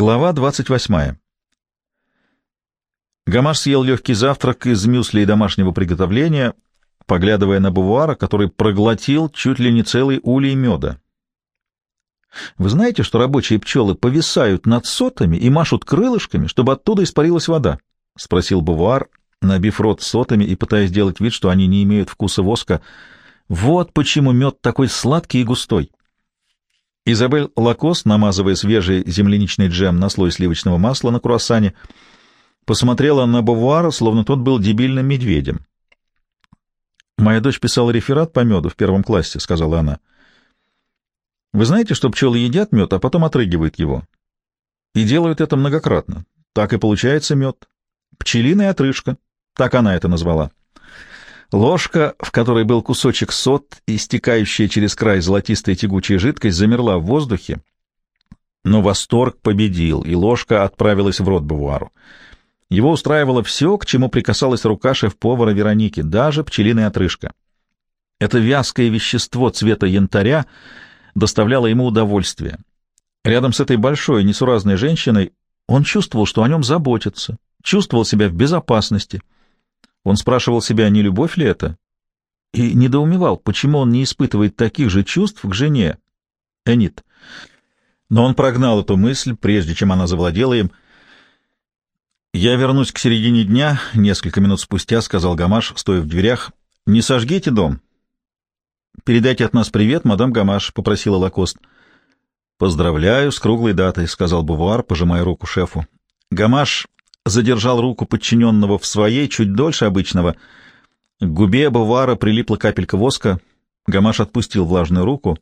Глава 28. Гамаш съел легкий завтрак из мюсли и домашнего приготовления, поглядывая на Бувуара, который проглотил чуть ли не целый улей меда. Вы знаете, что рабочие пчелы повисают над сотами и машут крылышками, чтобы оттуда испарилась вода? — спросил Бувуар, набив рот сотами и пытаясь сделать вид, что они не имеют вкуса воска. — Вот почему мед такой сладкий и густой. Изабель Лакос, намазывая свежий земляничный джем на слой сливочного масла на круассане, посмотрела на Бавуара, словно тот был дебильным медведем. «Моя дочь писала реферат по меду в первом классе», — сказала она. «Вы знаете, что пчелы едят мед, а потом отрыгивают его? И делают это многократно. Так и получается мед. Пчелиная отрыжка. Так она это назвала». Ложка, в которой был кусочек сот и стекающая через край золотистая тягучая жидкость, замерла в воздухе, но восторг победил, и ложка отправилась в рот Бавуару. Его устраивало все, к чему прикасалась рука шеф-повара Вероники, даже пчелиная отрыжка. Это вязкое вещество цвета янтаря доставляло ему удовольствие. Рядом с этой большой, несуразной женщиной он чувствовал, что о нем заботятся, чувствовал себя в безопасности — он спрашивал себя, не любовь ли это, и недоумевал, почему он не испытывает таких же чувств к жене, Энит. Но он прогнал эту мысль, прежде чем она завладела им. «Я вернусь к середине дня», — несколько минут спустя сказал Гамаш, стоя в дверях. «Не сожгите дом». «Передайте от нас привет, мадам Гамаш», — попросила Лакост. «Поздравляю с круглой датой», — сказал Бувуар, пожимая руку шефу. Гамаш задержал руку подчиненного в своей чуть дольше обычного. К губе Бавара прилипла капелька воска. Гамаш отпустил влажную руку.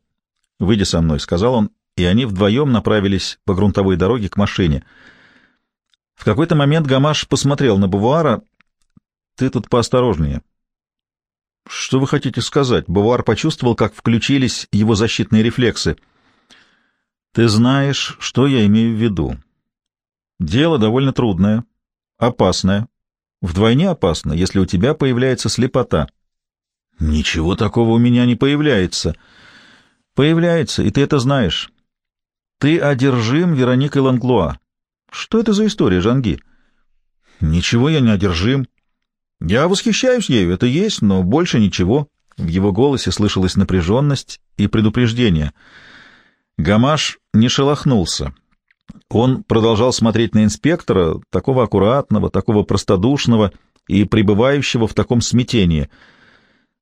«Выйди со мной», — сказал он, и они вдвоем направились по грунтовой дороге к машине. В какой-то момент Гамаш посмотрел на Бавуара. «Ты тут поосторожнее». «Что вы хотите сказать?» Бавуар почувствовал, как включились его защитные рефлексы. «Ты знаешь, что я имею в виду. Дело довольно трудное, опасное. Вдвойне опасно, если у тебя появляется слепота. Ничего такого у меня не появляется. Появляется, и ты это знаешь. Ты одержим Вероникой Ланглуа. Что это за история, Жанги? Ничего я не одержим. Я восхищаюсь ею, это есть, но больше ничего. В его голосе слышалась напряженность и предупреждение. Гамаш не шелохнулся. Он продолжал смотреть на инспектора, такого аккуратного, такого простодушного и пребывающего в таком смятении.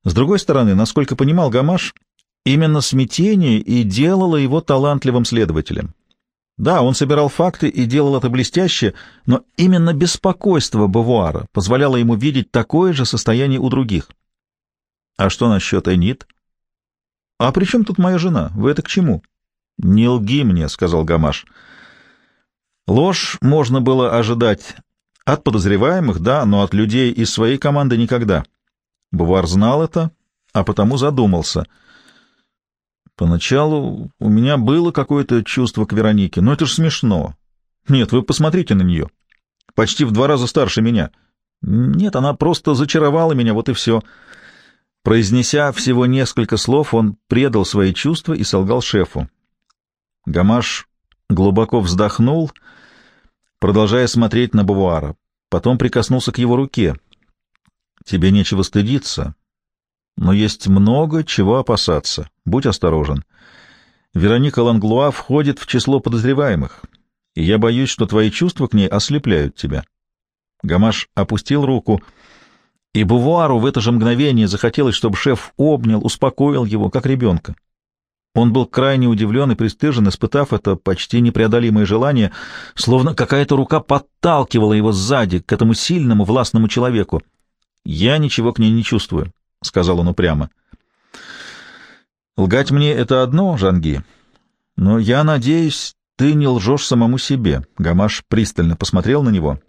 С другой стороны, насколько понимал Гамаш, именно смятение и делало его талантливым следователем. Да, он собирал факты и делал это блестяще, но именно беспокойство Бавуара позволяло ему видеть такое же состояние у других. А что насчет Энит? — А при чем тут моя жена? Вы это к чему? — Не лги мне, — сказал Гамаш. — Ложь можно было ожидать от подозреваемых, да, но от людей из своей команды никогда. Бувар знал это, а потому задумался. Поначалу у меня было какое-то чувство к Веронике, но это же смешно. Нет, вы посмотрите на нее. Почти в два раза старше меня. Нет, она просто зачаровала меня, вот и все. Произнеся всего несколько слов, он предал свои чувства и солгал шефу. Гамаш глубоко вздохнул — продолжая смотреть на Бавуара. Потом прикоснулся к его руке. «Тебе нечего стыдиться, но есть много чего опасаться. Будь осторожен. Вероника Ланглуа входит в число подозреваемых, и я боюсь, что твои чувства к ней ослепляют тебя». Гамаш опустил руку, и Бувуару в это же мгновение захотелось, чтобы шеф обнял, успокоил его, как ребенка. Он был крайне удивлен и пристыжен, испытав это почти непреодолимое желание, словно какая-то рука подталкивала его сзади к этому сильному властному человеку. «Я ничего к ней не чувствую», — сказал он упрямо. «Лгать мне — это одно, Жанги, но я надеюсь, ты не лжешь самому себе». Гамаш пристально посмотрел на него.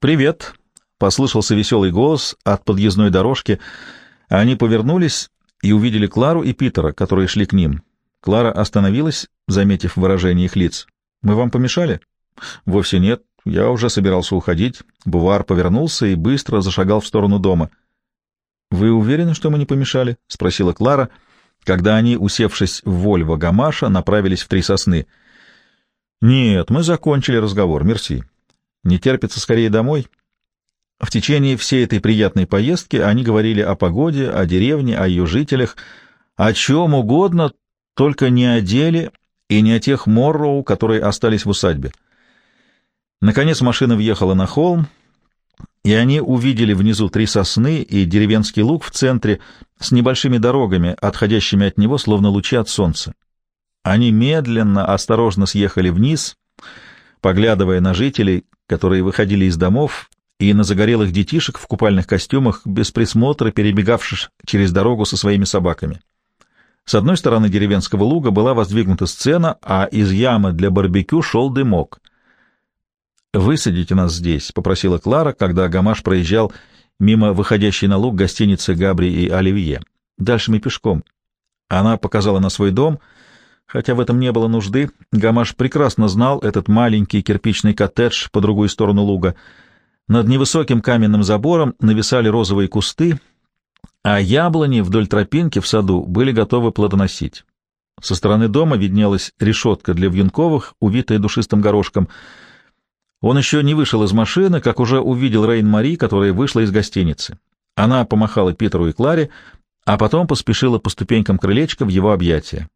«Привет», — послышался веселый голос от подъездной дорожки. Они повернулись и увидели Клару и Питера, которые шли к ним. Клара остановилась, заметив выражение их лиц. «Мы вам помешали?» «Вовсе нет. Я уже собирался уходить». Бувар повернулся и быстро зашагал в сторону дома. «Вы уверены, что мы не помешали?» — спросила Клара, когда они, усевшись в Вольво Гамаша, направились в Три Сосны. «Нет, мы закончили разговор, мерси. Не терпится скорее домой?» В течение всей этой приятной поездки они говорили о погоде, о деревне, о ее жителях, о чем угодно, только не о деле и не о тех Морроу, которые остались в усадьбе. Наконец машина въехала на холм, и они увидели внизу три сосны и деревенский луг в центре с небольшими дорогами, отходящими от него, словно лучи от солнца. Они медленно, осторожно съехали вниз, поглядывая на жителей, которые выходили из домов, и на загорелых детишек в купальных костюмах, без присмотра, перебегавших через дорогу со своими собаками. С одной стороны деревенского луга была воздвигнута сцена, а из ямы для барбекю шел дымок. «Высадите нас здесь», — попросила Клара, когда Гамаш проезжал мимо выходящей на луг гостиницы Габри и Оливье. «Дальше мы пешком». Она показала на свой дом, хотя в этом не было нужды. Гамаш прекрасно знал этот маленький кирпичный коттедж по другую сторону луга. Над невысоким каменным забором нависали розовые кусты, а яблони вдоль тропинки в саду были готовы плодоносить. Со стороны дома виднелась решетка для вьюнковых, увитая душистым горошком — он еще не вышел из машины, как уже увидел Рейн-Мари, которая вышла из гостиницы. Она помахала Питеру и Кларе, а потом поспешила по ступенькам крылечка в его объятия.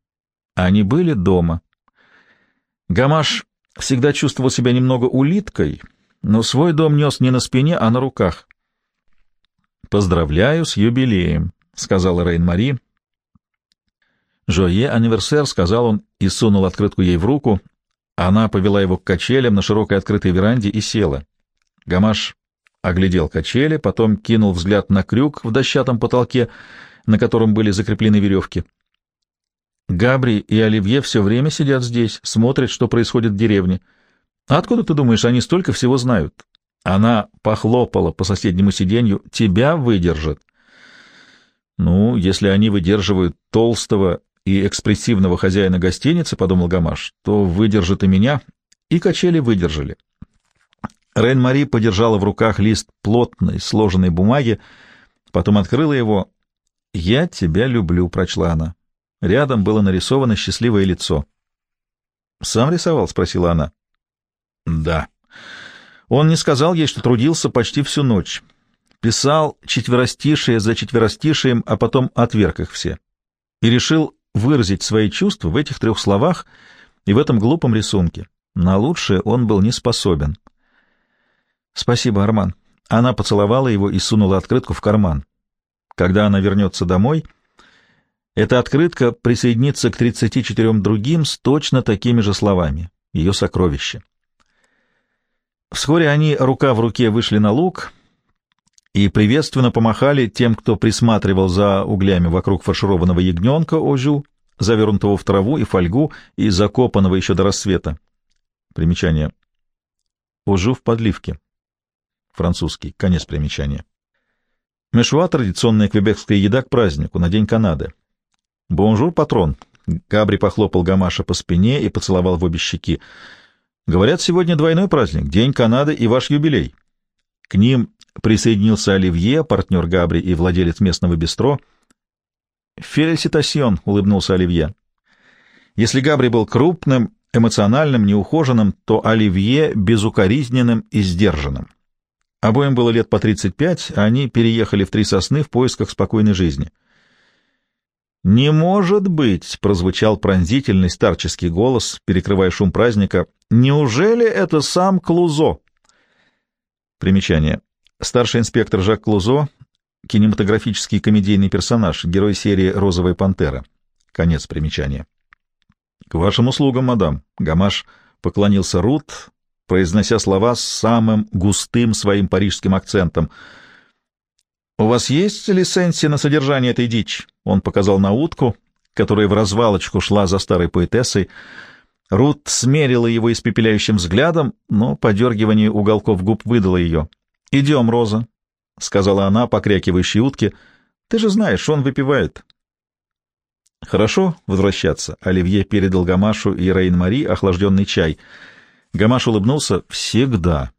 Они были дома. Гамаш всегда чувствовал себя немного улиткой, но свой дом нес не на спине, а на руках. «Поздравляю с юбилеем», — сказала Рейн-Мари. «Жое анниверсер», — сказал он и сунул открытку ей в руку. Она повела его к качелям на широкой открытой веранде и села. Гамаш оглядел качели, потом кинул взгляд на крюк в дощатом потолке, на котором были закреплены веревки. Габри и Оливье все время сидят здесь, смотрят, что происходит в деревне. А откуда ты думаешь, они столько всего знают? Она похлопала по соседнему сиденью. Тебя выдержат. Ну, если они выдерживают толстого и экспрессивного хозяина гостиницы, — подумал Гамаш, — то выдержит и меня, и качели выдержали. Рейн-Мари подержала в руках лист плотной, сложенной бумаги, потом открыла его. «Я тебя люблю», — прочла она. Рядом было нарисовано счастливое лицо. «Сам рисовал?» — спросила она. «Да». Он не сказал ей, что трудился почти всю ночь. Писал четверостишие за четверостишием, а потом отверг их все. И решил выразить свои чувства в этих трех словах и в этом глупом рисунке. На лучшее он был не способен. «Спасибо, Арман». Она поцеловала его и сунула открытку в карман. Когда она вернется домой, эта открытка присоединится к 34 другим с точно такими же словами. Ее сокровище. Вскоре они рука в руке вышли на луг и приветственно помахали тем, кто присматривал за углями вокруг фаршированного ягненка Ожу, завернутого в траву и фольгу и закопанного еще до рассвета. Примечание. Au jus в подливке. Французский. Конец примечания. Мешуа — традиционная квебекская еда к празднику, на День Канады. «Bonjour, patron!» Габри похлопал Гамаша по спине и поцеловал в обе щеки. «Говорят, сегодня двойной праздник, День Канады и ваш юбилей». К ним Присоединился Оливье, партнер Габри и владелец местного бистро. «Фелиситасьон», — улыбнулся Оливье. Если Габри был крупным, эмоциональным, неухоженным, то Оливье — безукоризненным и сдержанным. Обоим было лет по 35, а они переехали в Три Сосны в поисках спокойной жизни. «Не может быть!» — прозвучал пронзительный старческий голос, перекрывая шум праздника. «Неужели это сам Клузо?» Примечание. Старший инспектор Жак Клузо, кинематографический комедийный персонаж, герой серии «Розовая пантера». Конец примечания. — К вашим услугам, мадам. Гамаш поклонился Рут, произнося слова с самым густым своим парижским акцентом. — У вас есть лицензия на содержание этой дичи? Он показал на утку, которая в развалочку шла за старой поэтессой. Рут смерила его испепеляющим взглядом, но подергивание уголков губ выдало ее. — «Идем, Роза», — сказала она, покрякивающей утке. «Ты же знаешь, он выпивает». «Хорошо возвращаться», — Оливье передал Гамашу и Рейн-Мари охлажденный чай. Гамаш улыбнулся. «Всегда».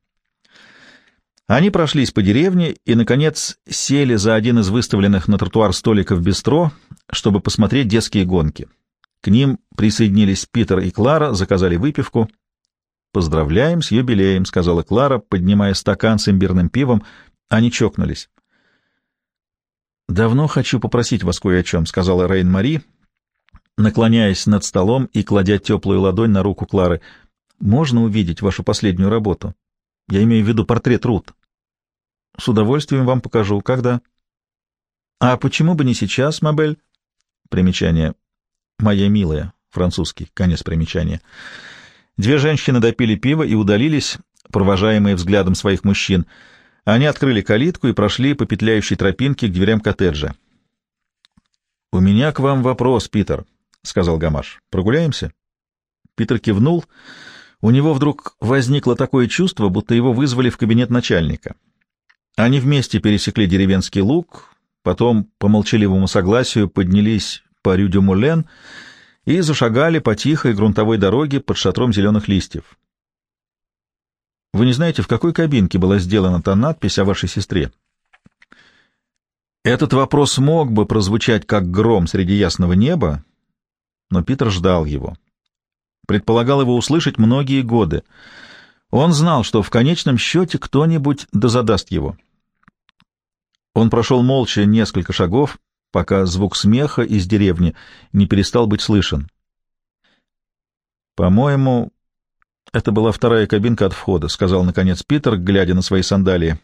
Они прошлись по деревне и, наконец, сели за один из выставленных на тротуар столиков бистро, чтобы посмотреть детские гонки. К ним присоединились Питер и Клара, заказали выпивку — «Поздравляем с юбилеем», — сказала Клара, поднимая стакан с имбирным пивом. Они чокнулись. «Давно хочу попросить вас кое о чем», — сказала Рейн-Мари, наклоняясь над столом и кладя теплую ладонь на руку Клары. «Можно увидеть вашу последнюю работу? Я имею в виду портрет Рут». «С удовольствием вам покажу. Когда?» «А почему бы не сейчас, Мабель?» Примечание. «Моя милая», французский. Конец примечания. Две женщины допили пиво и удалились, провожаемые взглядом своих мужчин — они открыли калитку и прошли по петляющей тропинке к дверям коттеджа. «У меня к вам вопрос, Питер», — сказал Гамаш. «Прогуляемся?» Питер кивнул. У него вдруг возникло такое чувство, будто его вызвали в кабинет начальника. Они вместе пересекли деревенский луг, потом по молчаливому согласию поднялись по Рю-дю-Мулен и зашагали по тихой грунтовой дороге под шатром зеленых листьев. Вы не знаете, в какой кабинке была сделана та надпись о вашей сестре? Этот вопрос мог бы прозвучать как гром среди ясного неба, но Питер ждал его. Предполагал его услышать многие годы. Он знал, что в конечном счете кто-нибудь дозадаст его. Он прошел молча несколько шагов, пока звук смеха из деревни не перестал быть слышен. «По-моему, это была вторая кабинка от входа, — сказал, наконец, Питер, глядя на свои сандалии.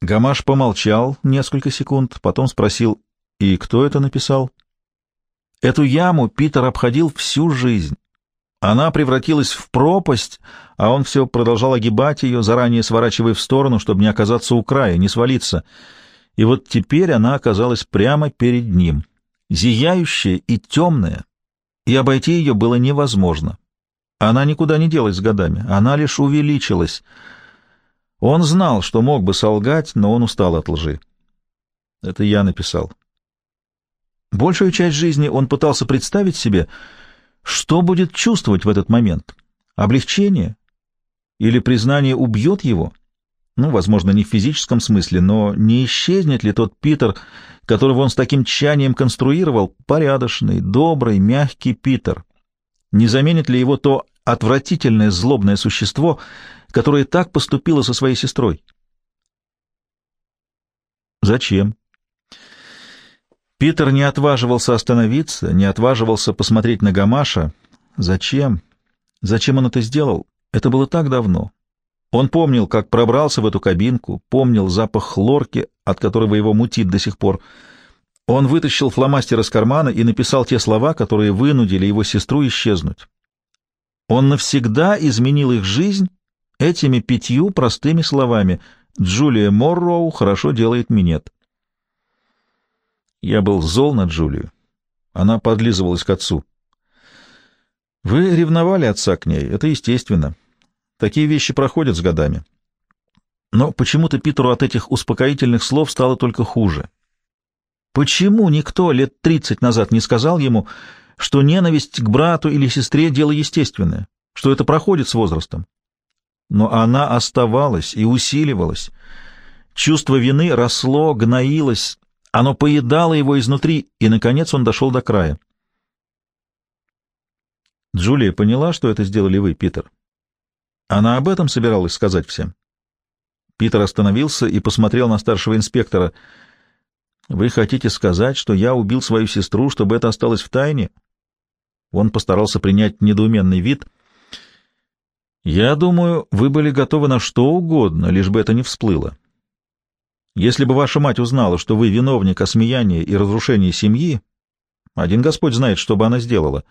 Гамаш помолчал несколько секунд, потом спросил, и кто это написал? Эту яму Питер обходил всю жизнь. Она превратилась в пропасть, а он все продолжал огибать ее, заранее сворачивая в сторону, чтобы не оказаться у края, не свалиться. И вот теперь она оказалась прямо перед ним, зияющая и темная, и обойти ее было невозможно. Она никуда не делась с годами, она лишь увеличилась. Он знал, что мог бы солгать, но он устал от лжи. Это я написал. Большую часть жизни он пытался представить себе, что будет чувствовать в этот момент. Облегчение? Или признание убьет его? Ну, возможно, не в физическом смысле, но не исчезнет ли тот Питер, которого он с таким тщанием конструировал, порядочный, добрый, мягкий Питер? Не заменит ли его то отвратительное злобное существо, которое так поступило со своей сестрой? Зачем? Питер не отваживался остановиться, не отваживался посмотреть на Гамаша. Зачем? Зачем он это сделал? Это было так давно. Он помнил, как пробрался в эту кабинку, помнил запах хлорки, от которого его мутит до сих пор — он вытащил фломастер из кармана и написал те слова, которые вынудили его сестру исчезнуть. Он навсегда изменил их жизнь этими пятью простыми словами «Джулия Морроу хорошо делает минет». Я был зол на Джулию. Она подлизывалась к отцу. Вы ревновали отца к ней, это естественно. Такие вещи проходят с годами. Но почему-то Питеру от этих успокоительных слов стало только хуже. Почему никто лет тридцать назад не сказал ему, что ненависть к брату или сестре — дело естественное, что это проходит с возрастом? Но она оставалась и усиливалась. Чувство вины росло, гноилось, оно поедало его изнутри, и, наконец, он дошел до края. Джулия поняла, что это сделали вы, Питер. Она об этом собиралась сказать всем. Питер остановился и посмотрел на старшего инспектора — вы хотите сказать, что я убил свою сестру, чтобы это осталось в тайне? Он постарался принять недоуменный вид. Я думаю, вы были готовы на что угодно, лишь бы это не всплыло. Если бы ваша мать узнала, что вы виновник осмеяния и разрушения семьи, один Господь знает, что бы она сделала,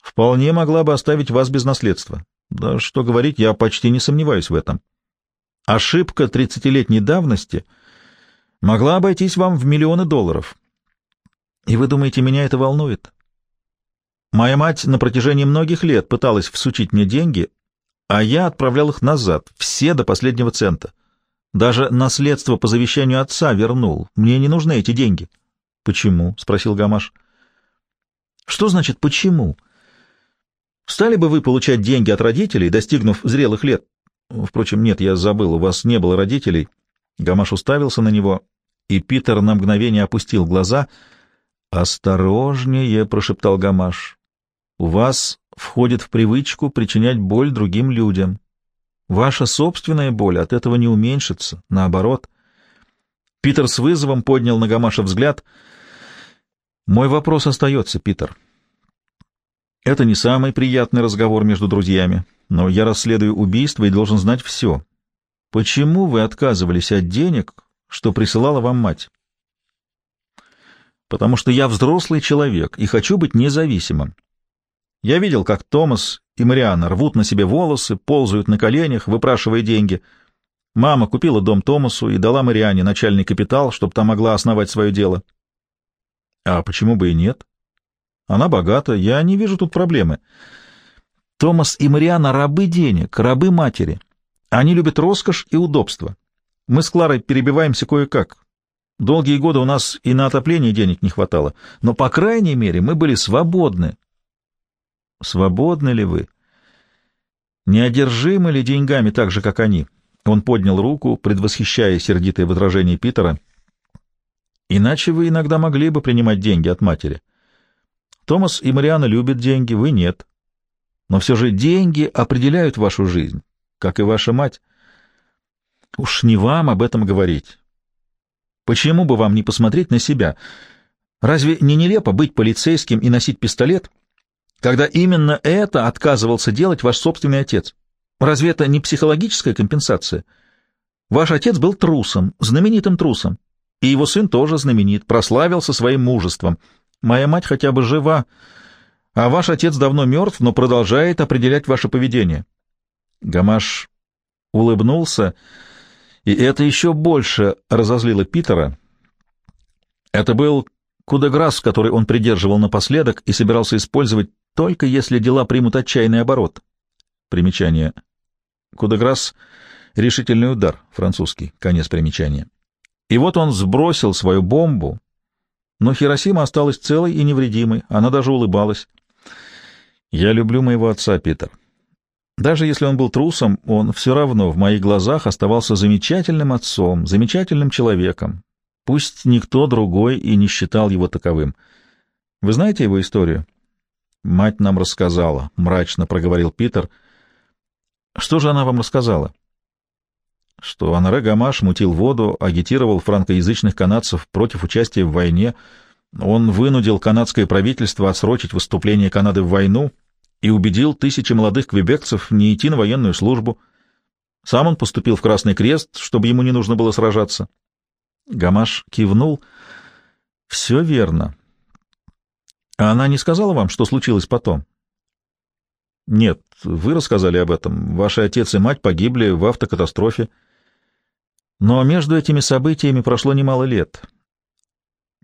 вполне могла бы оставить вас без наследства. Да что говорить, я почти не сомневаюсь в этом. Ошибка тридцатилетней давности — могла обойтись вам в миллионы долларов. И вы думаете, меня это волнует? Моя мать на протяжении многих лет пыталась всучить мне деньги, а я отправлял их назад, все до последнего цента. Даже наследство по завещанию отца вернул. Мне не нужны эти деньги. — Почему? — спросил Гамаш. — Что значит «почему»? Стали бы вы получать деньги от родителей, достигнув зрелых лет? Впрочем, нет, я забыл, у вас не было родителей. Гамаш уставился на него, и Питер на мгновение опустил глаза. «Осторожнее», — прошептал Гамаш. «У вас входит в привычку причинять боль другим людям. Ваша собственная боль от этого не уменьшится, наоборот. Питер с вызовом поднял на Гамаша взгляд. Мой вопрос остается, Питер. Это не самый приятный разговор между друзьями, но я расследую убийство и должен знать все. Почему вы отказывались от денег, что присылала вам мать? Потому что я взрослый человек и хочу быть независимым. Я видел, как Томас и Марианна рвут на себе волосы, ползают на коленях, выпрашивая деньги. Мама купила дом Томасу и дала Марианне начальный капитал, чтобы та могла основать свое дело. А почему бы и нет? Она богата, я не вижу тут проблемы. Томас и Марианна — рабы денег, рабы матери. Они любят роскошь и удобство. Мы с Кларой перебиваемся кое-как. Долгие годы у нас и на отопление денег не хватало, но, по крайней мере, мы были свободны. Свободны ли вы? Неодержимы ли деньгами так же, как они? Он поднял руку, предвосхищая сердитое возражение Питера. Иначе вы иногда могли бы принимать деньги от матери. Томас и Мариана любят деньги, вы нет. Но все же деньги определяют вашу жизнь как и ваша мать. Уж не вам об этом говорить. Почему бы вам не посмотреть на себя? Разве не нелепо быть полицейским и носить пистолет, когда именно это отказывался делать ваш собственный отец? Разве это не психологическая компенсация? Ваш отец был трусом, знаменитым трусом, и его сын тоже знаменит, прославился своим мужеством. Моя мать хотя бы жива, а ваш отец давно мертв, но продолжает определять ваше поведение. Гамаш улыбнулся, и это еще больше разозлило Питера. Это был кудеграсс, который он придерживал напоследок и собирался использовать только если дела примут отчаянный оборот. Примечание. Кудеграсс — решительный удар, французский, конец примечания. И вот он сбросил свою бомбу, но Хиросима осталась целой и невредимой, она даже улыбалась. «Я люблю моего отца, Питер. Даже если он был трусом, он все равно в моих глазах оставался замечательным отцом, замечательным человеком. Пусть никто другой и не считал его таковым. Вы знаете его историю? Мать нам рассказала, мрачно проговорил Питер. Что же она вам рассказала? Что Анаре Гамаш мутил воду, агитировал франкоязычных канадцев против участия в войне. Он вынудил канадское правительство отсрочить выступление Канады в войну — и убедил тысячи молодых квебекцев не идти на военную службу. Сам он поступил в Красный Крест, чтобы ему не нужно было сражаться. Гамаш кивнул. — Все верно. — А она не сказала вам, что случилось потом? — Нет, вы рассказали об этом. Ваши отец и мать погибли в автокатастрофе. Но между этими событиями прошло немало лет.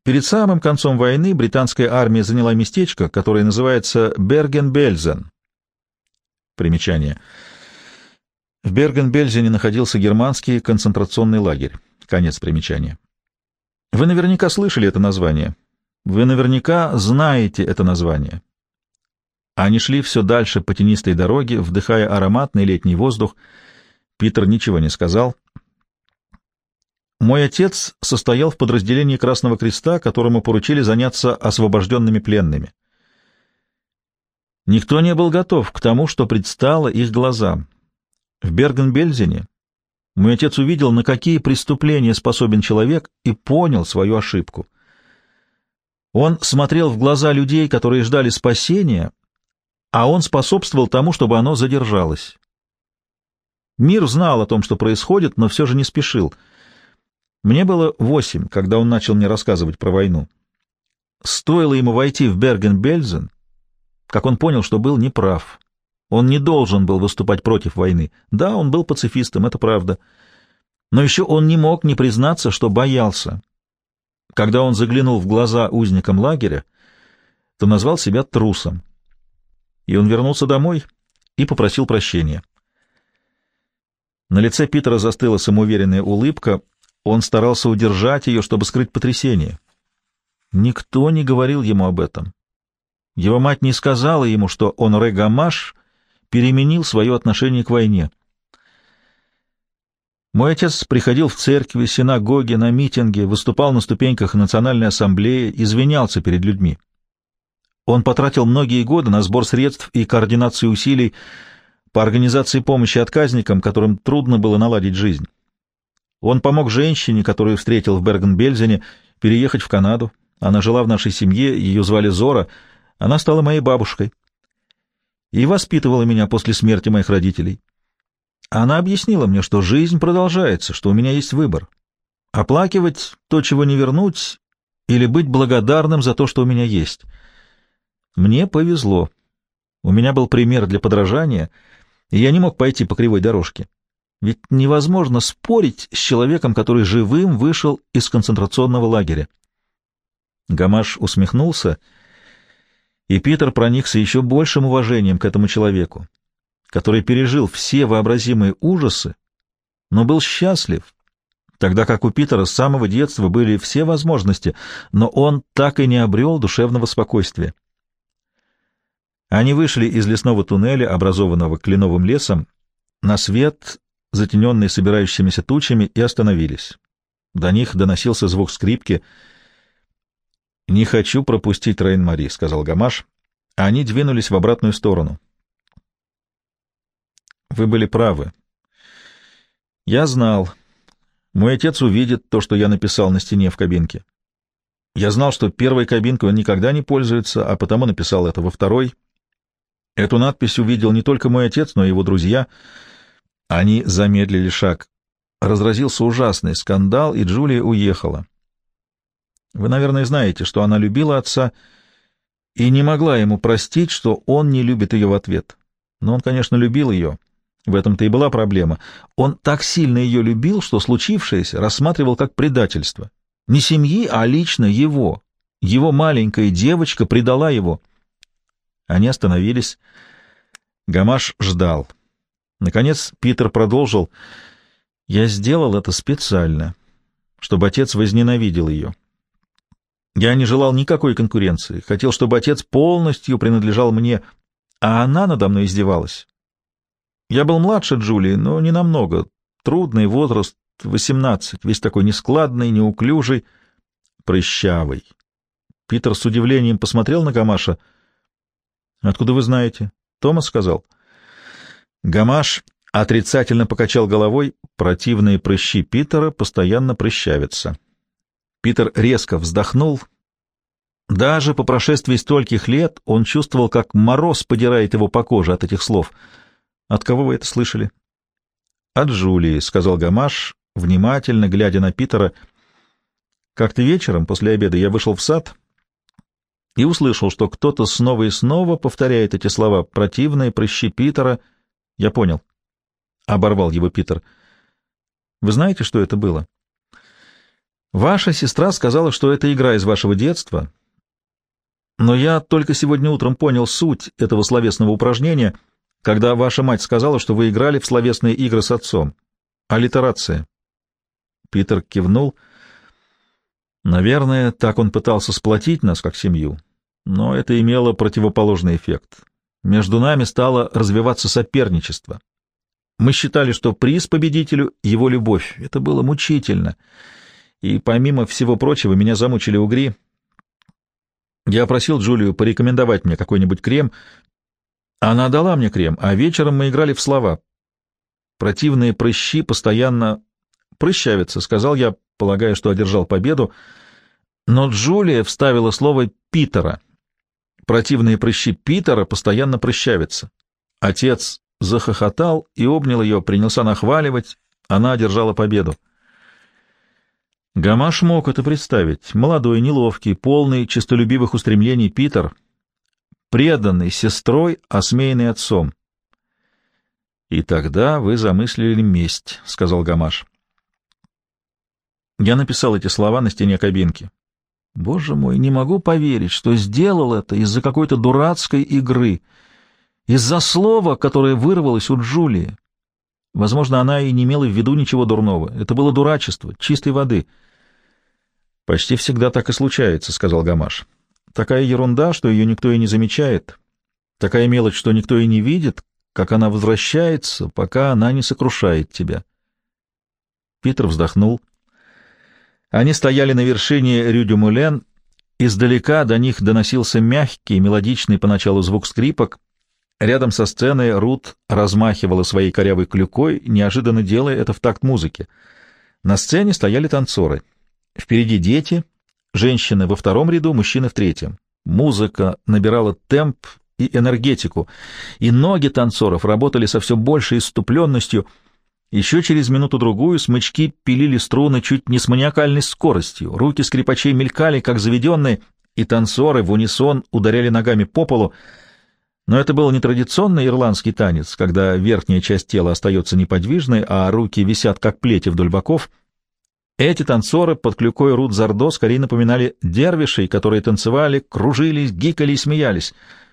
Перед самым концом войны британская армия заняла местечко, которое называется Берген-Бельзен. Примечание. В Берген-Бельзене находился германский концентрационный лагерь. Конец примечания. Вы наверняка слышали это название. Вы наверняка знаете это название. Они шли все дальше по тенистой дороге, вдыхая ароматный летний воздух. Питер ничего не сказал. Мой отец состоял в подразделении Красного Креста, которому поручили заняться освобожденными пленными. Никто не был готов к тому, что предстало их глазам. В Берген-Бельзене мой отец увидел, на какие преступления способен человек, и понял свою ошибку. Он смотрел в глаза людей, которые ждали спасения, а он способствовал тому, чтобы оно задержалось. Мир знал о том, что происходит, но все же не спешил — мне было восемь, когда он начал мне рассказывать про войну. Стоило ему войти в Берген-Бельзен, как он понял, что был неправ. Он не должен был выступать против войны. Да, он был пацифистом, это правда. Но еще он не мог не признаться, что боялся. Когда он заглянул в глаза узникам лагеря, то назвал себя трусом. И он вернулся домой и попросил прощения. На лице Питера застыла самоуверенная улыбка — он старался удержать ее, чтобы скрыть потрясение. Никто не говорил ему об этом. Его мать не сказала ему, что он Регамаш переменил свое отношение к войне. Мой отец приходил в церкви, синагоги, на митинги, выступал на ступеньках Национальной ассамблеи, извинялся перед людьми. Он потратил многие годы на сбор средств и координацию усилий по организации помощи отказникам, которым трудно было наладить жизнь. Он помог женщине, которую встретил в Берген-Бельзене, переехать в Канаду. Она жила в нашей семье, ее звали Зора. Она стала моей бабушкой и воспитывала меня после смерти моих родителей. Она объяснила мне, что жизнь продолжается, что у меня есть выбор. Оплакивать то, чего не вернуть, или быть благодарным за то, что у меня есть. Мне повезло. У меня был пример для подражания, и я не мог пойти по кривой дорожке. Ведь невозможно спорить с человеком, который живым вышел из концентрационного лагеря. Гамаш усмехнулся, и Питер проникся еще большим уважением к этому человеку, который пережил все вообразимые ужасы, но был счастлив, тогда как у Питера с самого детства были все возможности, но он так и не обрел душевного спокойствия. Они вышли из лесного туннеля, образованного кленовым лесом, на свет, затененный собирающимися тучами, и остановились. До них доносился звук скрипки. «Не хочу пропустить Рейн-Мари», — сказал Гамаш. Они двинулись в обратную сторону. «Вы были правы. Я знал. Мой отец увидит то, что я написал на стене в кабинке. Я знал, что первой кабинкой он никогда не пользуется, а потому написал это во второй — Эту надпись увидел не только мой отец, но и его друзья. Они замедлили шаг. Разразился ужасный скандал, и Джулия уехала. Вы, наверное, знаете, что она любила отца и не могла ему простить, что он не любит ее в ответ. Но он, конечно, любил ее. В этом-то и была проблема. Он так сильно ее любил, что случившееся рассматривал как предательство. Не семьи, а лично его. Его маленькая девочка предала его — они остановились. Гамаш ждал. Наконец Питер продолжил. «Я сделал это специально, чтобы отец возненавидел ее. Я не желал никакой конкуренции, хотел, чтобы отец полностью принадлежал мне, а она надо мной издевалась. Я был младше Джулии, но не намного. Трудный возраст, восемнадцать, весь такой нескладный, неуклюжий, прыщавый. Питер с удивлением посмотрел на Гамаша — Откуда вы знаете? Томас сказал. Гамаш отрицательно покачал головой. Противные прыщи Питера постоянно прыщавятся. Питер резко вздохнул. Даже по прошествии стольких лет он чувствовал, как мороз подирает его по коже от этих слов. От кого вы это слышали? От Джулии, сказал Гамаш, внимательно глядя на Питера. Как-то вечером после обеда я вышел в сад и услышал, что кто-то снова и снова повторяет эти слова противные, прыщи Питера. Я понял. Оборвал его Питер. Вы знаете, что это было? Ваша сестра сказала, что это игра из вашего детства, но я только сегодня утром понял суть этого словесного упражнения, когда ваша мать сказала, что вы играли в словесные игры с отцом. Аллитерация. Питер кивнул. Наверное, так он пытался сплотить нас как семью но это имело противоположный эффект. Между нами стало развиваться соперничество. Мы считали, что приз победителю — его любовь. Это было мучительно. И помимо всего прочего, меня замучили угри. Я просил Джулию порекомендовать мне какой-нибудь крем. Она дала мне крем, а вечером мы играли в слова. Противные прыщи постоянно прыщавятся, — сказал я, полагая, что одержал победу. Но Джулия вставила слово «Питера», Противные прыщи Питера постоянно прыщавятся. Отец захохотал и обнял ее, принялся нахваливать. Она одержала победу. Гамаш мог это представить. Молодой, неловкий, полный честолюбивых устремлений Питер, преданный сестрой, осмеянный отцом. «И тогда вы замыслили месть», — сказал Гамаш. Я написал эти слова на стене кабинки. Боже мой, не могу поверить, что сделал это из-за какой-то дурацкой игры, из-за слова, которое вырвалось у Джулии. Возможно, она и не имела в виду ничего дурного. Это было дурачество, чистой воды. «Почти всегда так и случается», — сказал Гамаш. «Такая ерунда, что ее никто и не замечает. Такая мелочь, что никто и не видит, как она возвращается, пока она не сокрушает тебя». Питер вздохнул. Они стояли на вершине Рю-дю-Мулен, Издалека до них доносился мягкий, мелодичный поначалу звук скрипок. Рядом со сценой Рут размахивала своей корявой клюкой, неожиданно делая это в такт музыки. На сцене стояли танцоры. Впереди дети, женщины во втором ряду, мужчины в третьем. Музыка набирала темп и энергетику, и ноги танцоров работали со все большей иступленностью. Еще через минуту-другую смычки пилили струны чуть не с маниакальной скоростью, руки скрипачей мелькали, как заведенные, и танцоры в унисон ударяли ногами по полу, но это был не традиционный ирландский танец, когда верхняя часть тела остается неподвижной, а руки висят как плети вдоль боков — эти танцоры под клюкой Рут Зардо скорее напоминали дервишей, которые танцевали, кружились, гикали и смеялись,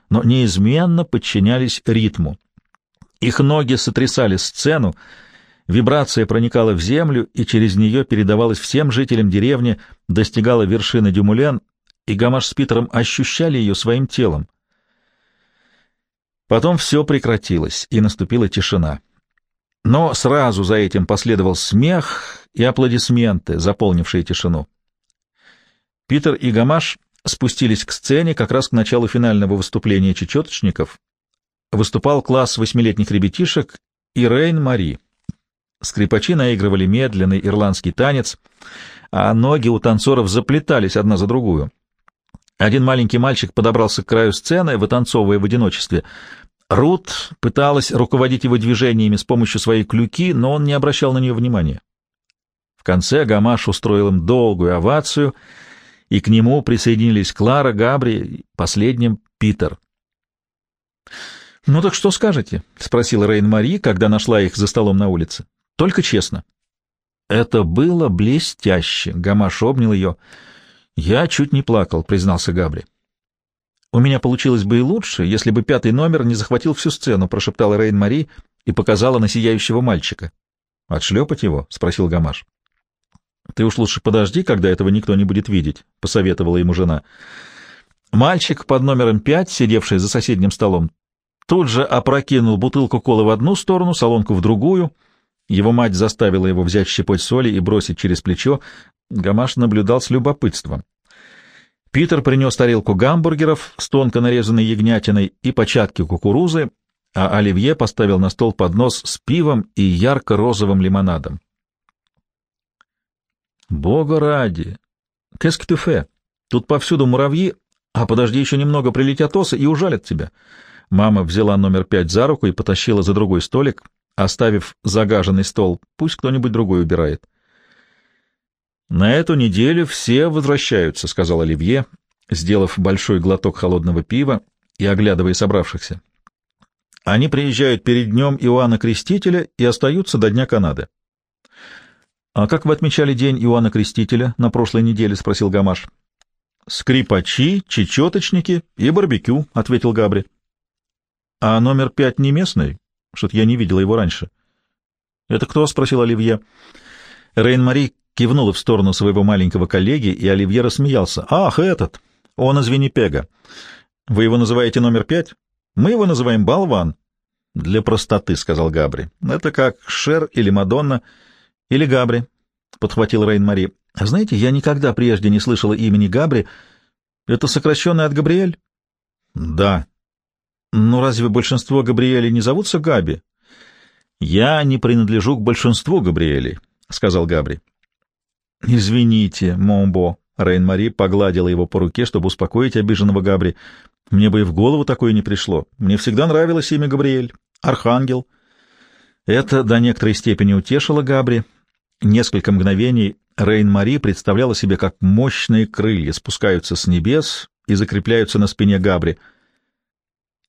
но неизменно подчинялись ритму. Их ноги сотрясали сцену, вибрация проникала в землю и через нее передавалась всем жителям деревни, достигала вершины Дюмулен, и Гамаш с Питером ощущали ее своим телом. Потом все прекратилось, и наступила тишина. Но сразу за этим последовал смех и аплодисменты, заполнившие тишину. Питер и Гамаш спустились к сцене как раз к началу финального выступления чечеточников. Выступал класс восьмилетних ребятишек и Рейн Мари. Скрипачи наигрывали медленный ирландский танец, а ноги у танцоров заплетались одна за другую. Один маленький мальчик подобрался к краю сцены, вытанцовывая в одиночестве — Рут пыталась руководить его движениями с помощью своей клюки, но он не обращал на нее внимания. В конце Гамаш устроил им долгую овацию, и к нему присоединились Клара, Габри, последним Питер. «Ну так что скажете?» — спросила Рейн-Мари, когда нашла их за столом на улице. «Только честно». «Это было блестяще», — Гамаш обнял ее. «Я чуть не плакал», — признался Габри. «У меня получилось бы и лучше, если бы пятый номер не захватил всю сцену», — прошептала Рейн-Мари и показала на сияющего мальчика. «Отшлепать его?» — спросил Гамаш. «Ты уж лучше подожди, когда этого никто не будет видеть», — посоветовала ему жена. Мальчик под номером пять, сидевший за соседним столом, тут же опрокинул бутылку колы в одну сторону, солонку в другую. Его мать заставила его взять щепоть соли и бросить через плечо. Гамаш наблюдал с любопытством. Питер принес тарелку гамбургеров с тонко нарезанной ягнятиной и початки кукурузы, а Оливье поставил на стол поднос с пивом и ярко-розовым лимонадом. «Бога ради! Кэскетюфе! Тут повсюду муравьи, а подожди еще немного, прилетят осы и ужалят тебя». Мама взяла номер пять за руку и потащила за другой столик, оставив загаженный стол. Пусть кто-нибудь другой убирает. «На эту неделю все возвращаются», — сказал Оливье, сделав большой глоток холодного пива и оглядывая собравшихся. «Они приезжают перед днем Иоанна Крестителя и остаются до Дня Канады». «А как вы отмечали день Иоанна Крестителя на прошлой неделе?» — спросил Гамаш. «Скрипачи, чечеточники и барбекю», — ответил Габри. «А номер пять не местный? Что-то я не видела его раньше». «Это кто?» — спросил Оливье. Рейн-Мари кивнула в сторону своего маленького коллеги, и Оливье рассмеялся. «Ах, этот! Он из Виннипега. Вы его называете номер пять? Мы его называем болван». «Для простоты», — сказал Габри. «Это как Шер или Мадонна, или Габри», — подхватил Рейн-Мари. «Знаете, я никогда прежде не слышала имени Габри. Это сокращенное от Габриэль?» «Да». «Ну разве большинство Габриэлей не зовутся Габи?» «Я не принадлежу к большинству Габриэлей», — сказал Габри. «Извините, Момбо», — Рейн-Мари погладила его по руке, чтобы успокоить обиженного Габри. «Мне бы и в голову такое не пришло. Мне всегда нравилось имя Габриэль. Архангел». Это до некоторой степени утешило Габри. Несколько мгновений Рейн-Мари представляла себе, как мощные крылья спускаются с небес и закрепляются на спине Габри.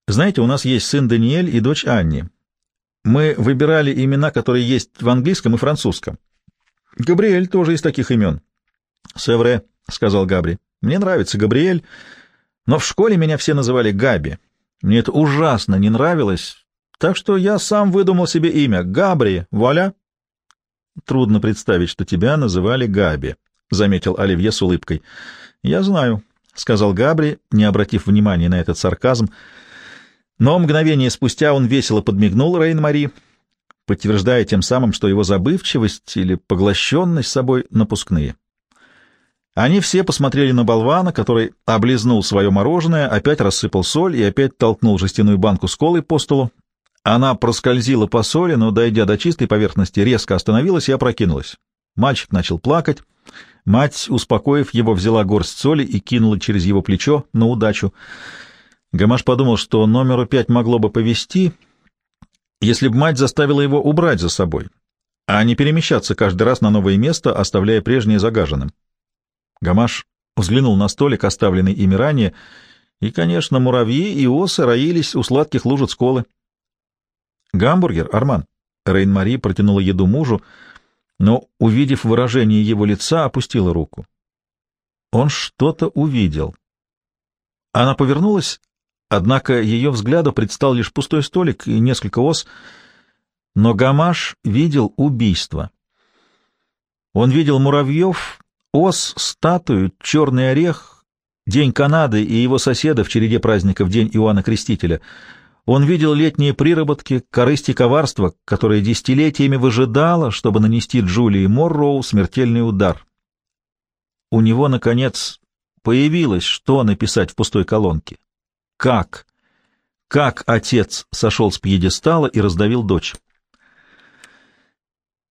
«Знаете, у нас есть сын Даниэль и дочь Анни. Мы выбирали имена, которые есть в английском и французском. Габриэль тоже из таких имен. — Севре, — сказал Габри. — Мне нравится Габриэль, но в школе меня все называли Габи. Мне это ужасно не нравилось, так что я сам выдумал себе имя. Габри, вуаля. — Трудно представить, что тебя называли Габи, — заметил Оливье с улыбкой. — Я знаю, — сказал Габри, не обратив внимания на этот сарказм. Но мгновение спустя он весело подмигнул Рейн-Мари — подтверждая тем самым, что его забывчивость или поглощенность собой напускные. Они все посмотрели на болвана, который облизнул свое мороженое, опять рассыпал соль и опять толкнул жестяную банку с колой по столу. Она проскользила по соли, но, дойдя до чистой поверхности, резко остановилась и опрокинулась. Мальчик начал плакать. Мать, успокоив его, взяла горсть соли и кинула через его плечо на удачу. Гамаш подумал, что номеру пять могло бы повести, если бы мать заставила его убрать за собой, а не перемещаться каждый раз на новое место, оставляя прежнее загаженным. Гамаш взглянул на столик, оставленный ими ранее, и, конечно, муравьи и осы роились у сладких лужиц колы. «Гамбургер, Арман?» Рейн-Мари протянула еду мужу, но, увидев выражение его лица, опустила руку. Он что-то увидел. Она повернулась, однако ее взгляду предстал лишь пустой столик и несколько ос, но Гамаш видел убийство. Он видел муравьев, Ос, статую, черный орех, День Канады и его соседа в череде праздников День Иоанна Крестителя. Он видел летние приработки, корысти коварства, которое десятилетиями выжидало, чтобы нанести Джулии Морроу смертельный удар. У него, наконец, появилось, что написать в пустой колонке. Как? Как отец сошел с пьедестала и раздавил дочь?